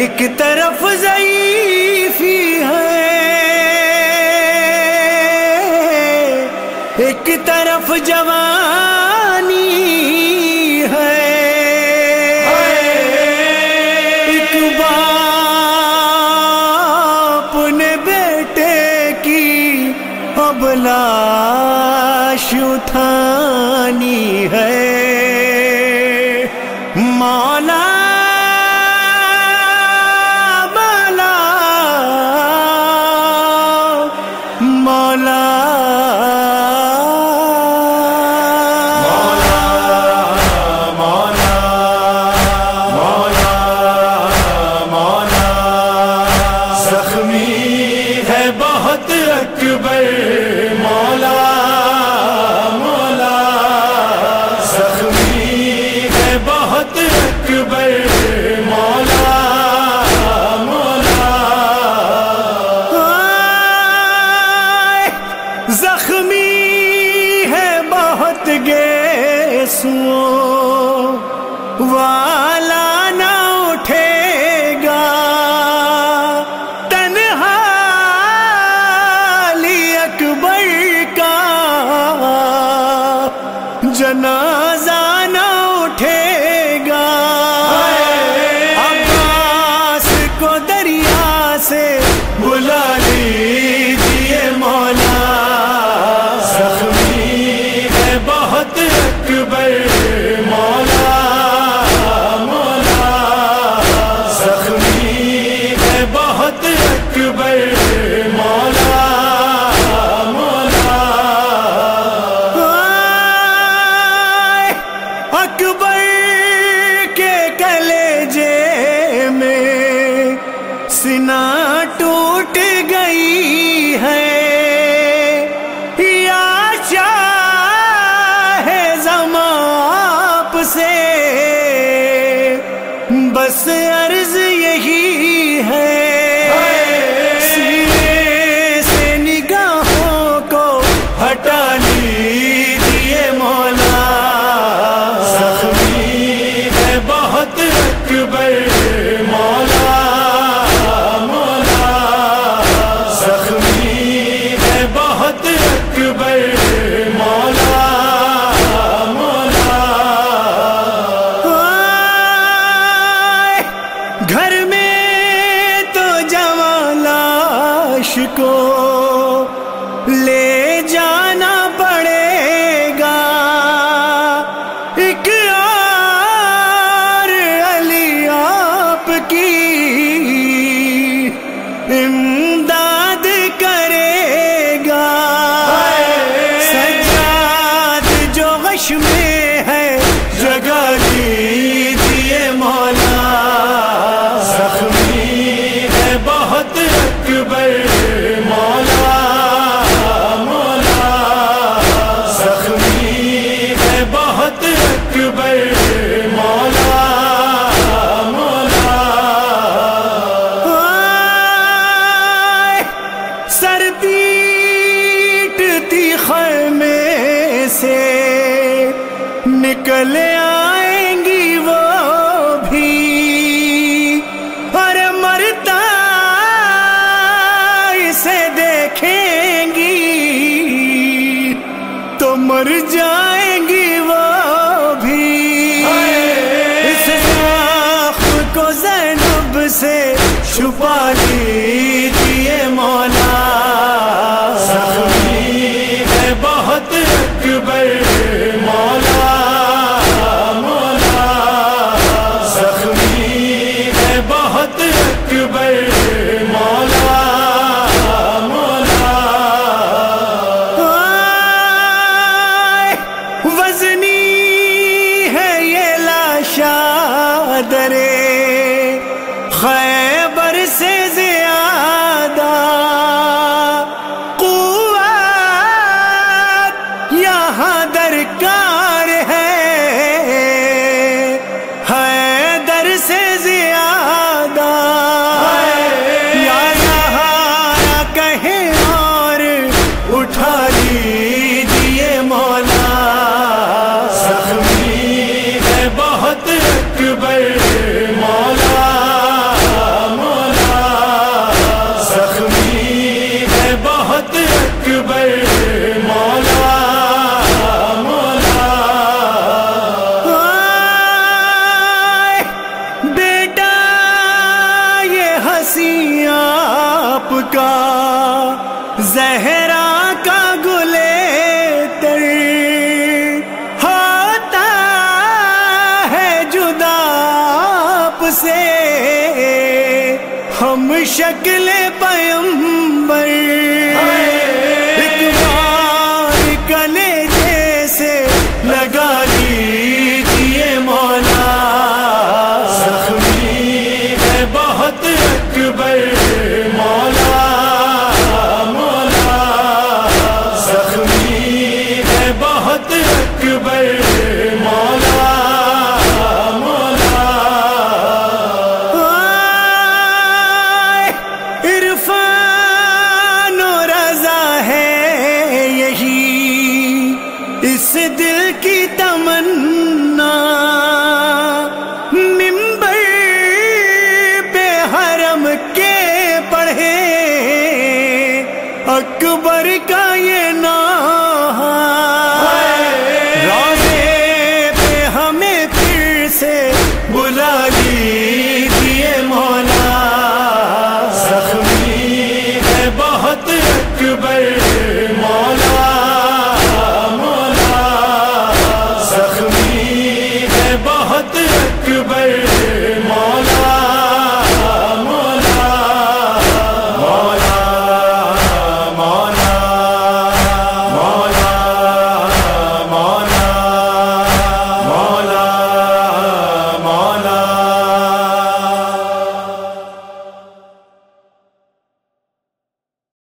ایک طرف ضعیفی ہے، ایک طرف جوانی ہے۔ ایک باپ نے بیٹے کی ابلاش اٹھانی گیسو والا نہ اٹھے گا۔ تنہا علی اکبر کا جنازہ اکبر، مولا مولا۔ گھر میں تو جوان کو لے جانا پڑے گا۔ ایک اور علی آپ کی بہت اکبر مولا مولا زخمی ہے بہت اکبر مولا مولا۔ آئے، سر پیٹتی خیمے سے نکل مر جائیں گی وہ بھی۔ اس زخم کو زینب سے چھپا لی۔ درے خیر اکبر سے ہم شکل پیمبر اس دل کی تمنا